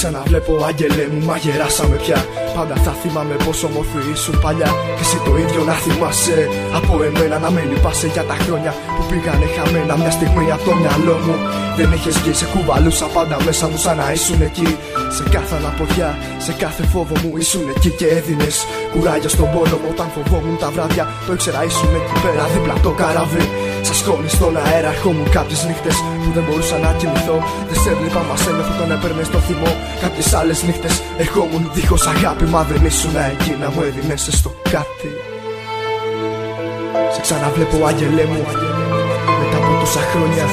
ξαναβλέπω, άγγελε μου, μα γεράσαμε πια. Πάντα θα θυμάμαι πόσο όμορφη ήσουν παλιά. Και εσύ το ίδιο να θυμάσαι. Από εμένα να με λυπάσαι για τα χρόνια που πήγανε χαμένα. Μια στιγμή από το μυαλό μου δεν είχες βγει. Σε κουβαλούσα πάντα μέσα μου σαν να ήσουν εκεί. Σε κάθε αναποδιά, σε κάθε φόβο μου ήσουν εκεί και έδινες κουράγια στον πόλεμο. Όταν φοβόμουν τα βράδια, το ήξερα ήσουν εκεί πέρα δίπλα το καράβι. Σα σκόνη στον αέρα, ερχόμουν κάποιες νύχτες που δεν μπορούσα να κοιμηθώ. Δεν σε έβλεπα, μα έλεγχο τον έπαιρνε στο θυμό. Κάποιες άλλες νύχτες ερχόμουν δίχως αγάπη, μα δεν ήσουν εκεί να μου έδινε στο κάτι. Σε ξαναβλέπω, άγγελέ μου, μετά από τόσα χρόνια.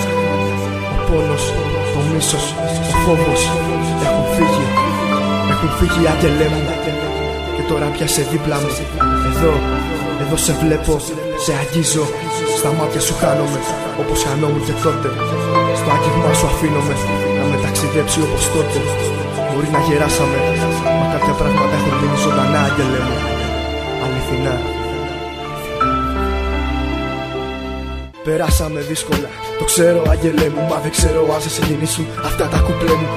Ο πόνος, το μίσος, ο φόβος έχουν φύγει. Έχουν φύγει, άγγελέ μου. Και τώρα πια σε δίπλα μου. Εδώ, εδώ σε βλέπω, σε αγγίζω. Στα μάτια σου χάνομαι, όπως χανόμουν και τότε. Στο άγγιγμα σου αφήνομαι να με ταξιδέψει όπως τότε. Μπορεί να γεράσαμε, μα κάποια πράγματα έχουν μείνει ζωντανά, άγγελε μου. Αληθινά. Περάσαμε δύσκολα. Το ξέρω, άγγελέ μου, μα δεν ξέρω αν σε συγκινήσουν αυτά τα κουπλέ μου.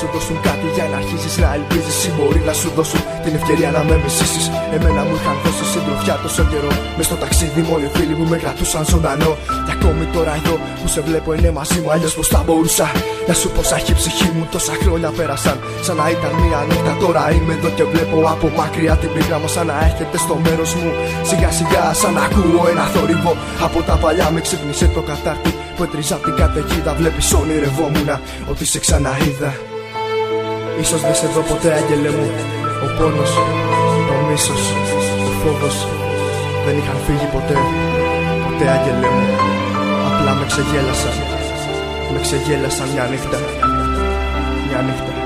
Μπορεί να σου δώσουν κάτι για να αρχίσει να ελπίζεις. Ή μπορεί να σου δώσουν την ευκαιρία να με μισήσεις. Εμένα μου είχαν δώσει συντροφιά τόσο καιρό. Μες στο ταξίδι μου όλοι οι φίλοι μου με κρατούσαν ζωντανό. Και ακόμη τώρα εδώ που σε βλέπω είναι μαζί μου, αλλιώς πώς θα μπορούσα. Να σου πω έχει η ψυχή μου τόσα χρόνια πέρασαν. Σαν να ήταν μία νύχτα τώρα είμαι εδώ και βλέπω από μακριά την πίγρα μου σαν να έρχεται στο μέρος μου. Σιγά σιγά σαν να ακούω ένα θόρυβο από τα παλιά με ξύπνησε το κατάρτι που έτριζα την καταιγίδα. Βλέπεις ονειρευόμουν ότι σε ξαναείδα. Ίσως δεν σε δω ποτέ, άγγελε μου. Ο πόνος, το μίσος, ο φόβος δεν είχαν φύγει ποτέ. Ποτέ, άγγελε μου. Απλά με ξεγέλασαν. Με ξεγέλασαν μια νύχτα. Μια νύχτα.